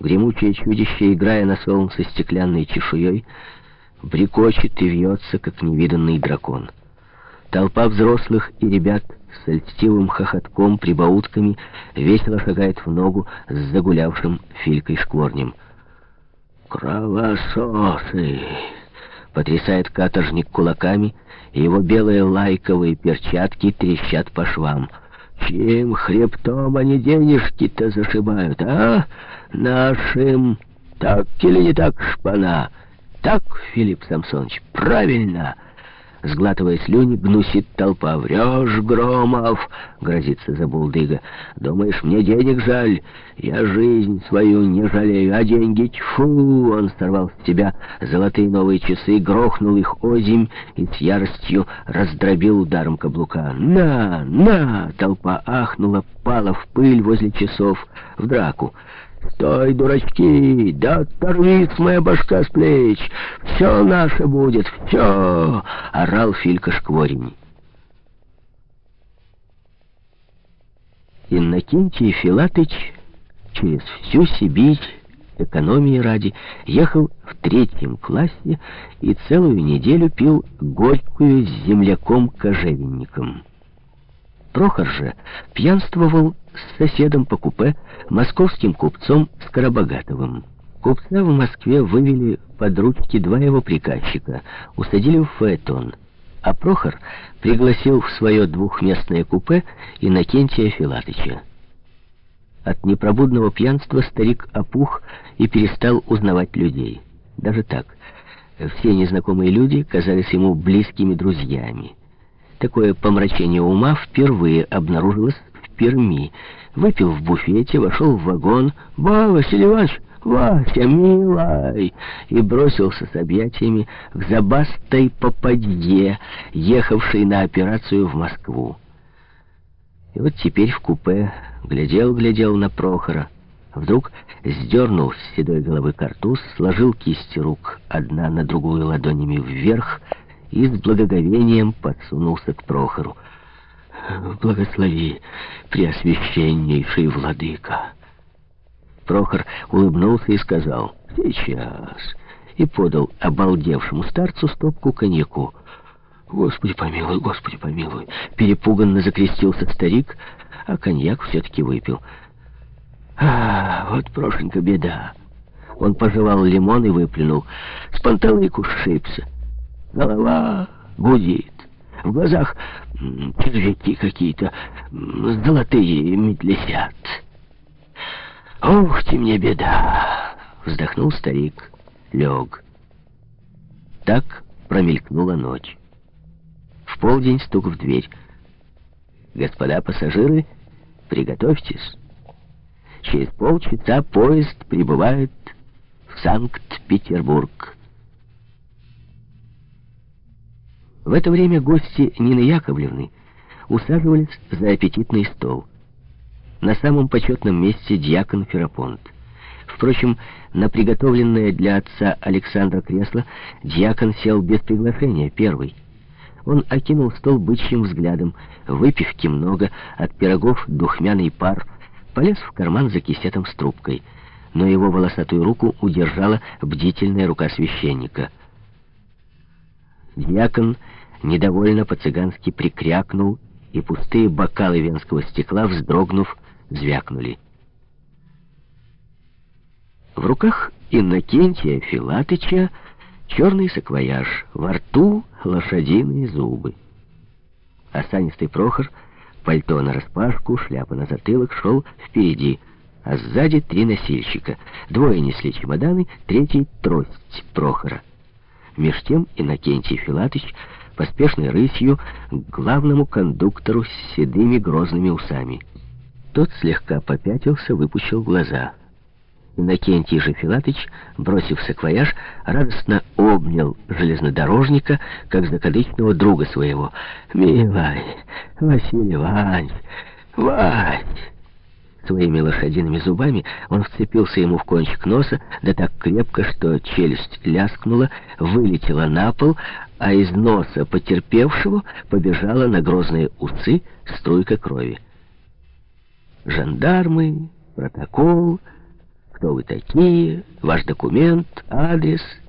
Гремучее чудище, играя на солнце стеклянной чешуей, брекочет и вьется, как невиданный дракон. Толпа взрослых и ребят с льстивым хохотком, прибаутками, весело шагает в ногу с загулявшим Филькой-шкворнем. «Кровососы!» — потрясает каторжник кулаками, и его белые лайковые перчатки трещат по швам. «Чьим хребтом они денежки-то зашибают, а? Нашим! Так или не так, шпана?» «Так, Филипп Самсонович, правильно!» Сглатывая слюни, гнусит толпа. «Врешь, Громов!» — грозится Забулдыга. «Думаешь, мне денег жаль? Я жизнь свою не жалею, а деньги тьфу!» Он сорвал с себя золотые новые часы, грохнул их озимь и с яростью раздробил ударом каблука. «На! На!» — толпа ахнула, пала в пыль возле часов, в драку. «Стой, дурачки! Да оторвись моя башка с плеч! Все наше будет, все!» — орал Филька Шкворень. Иннокентий Филатыч через всю Сибирь, экономии ради, ехал в третьем классе и целую неделю пил горькую с земляком-кожевенником. Прохор же пьянствовал с соседом по купе, московским купцом Скоробогатовым. Купца в Москве вывели под ручки два его приказчика, усадили в фаэтон, а Прохор пригласил в свое двухместное купе Иннокентия Филатыча. От непробудного пьянства старик опух и перестал узнавать людей. Даже так. Все незнакомые люди казались ему близкими друзьями. Такое помрачение ума впервые обнаружилось в Перми. Выпил в буфете, вошел в вагон. «Ба, Василий Иванович, Вася, милай!» И бросился с объятиями к забастой попадье, ехавшей на операцию в Москву. И вот теперь в купе глядел-глядел на Прохора. Вдруг сдернул с седой головы картуз, сложил кисти рук одна на другую ладонями вверх и с благоговением подсунулся к Прохору. «Благослови, преосвященнейший владыка!» Прохор улыбнулся и сказал «Сейчас!» и подал обалдевшему старцу стопку коньяку. «Господи помилуй, Господи помилуй!» Перепуганно закрестился старик, а коньяк все-таки выпил. «А, вот, Прошенька, беда!» Он пожевал лимон и выплюнул. «С панталыку сшибся!» Голова гудит. В глазах червяки какие-то золотые медлесят. «Ух ты мне беда!» — вздохнул старик, лег. Так промелькнула ночь. В полдень стук в дверь. «Господа пассажиры, приготовьтесь. Через полчаса поезд прибывает в Санкт-Петербург». В это время гости Нины Яковлевны усаживались за аппетитный стол. На самом почетном месте дьякон Ферапонт. Впрочем, на приготовленное для отца Александра кресло дьякон сел без приглашения, первый. Он окинул стол бычьим взглядом, выпивки много, от пирогов духмяный пар, полез в карман за кисетом с трубкой. Но его волосатую руку удержала бдительная рука священника. Дьякон недовольно по-цыгански прикрякнул, и пустые бокалы венского стекла, вздрогнув, звякнули. В руках Иннокентия Филатыча черный саквояж, во рту лошадиные зубы. Осанистый Прохор, пальто нараспашку, шляпа на затылок, шел впереди, а сзади три носильщика. Двое несли чемоданы, третий — трость Прохора. Меж тем Иннокентий Филатыч поспешной рысью к главному кондуктору с седыми грозными усами. Тот слегка попятился, выпучил глаза. Иннокентий же Филатыч, бросив саквояж, радостно обнял железнодорожника, как закадычного друга своего. «Милай, Василий Иванович, Вась!» Своими лошадиными зубами он вцепился ему в кончик носа, да так крепко, что челюсть ляскнула, вылетела на пол, а из носа потерпевшего побежала на грозные усы струйка крови. Жандармы, протокол, кто вы такие, ваш документ, адрес —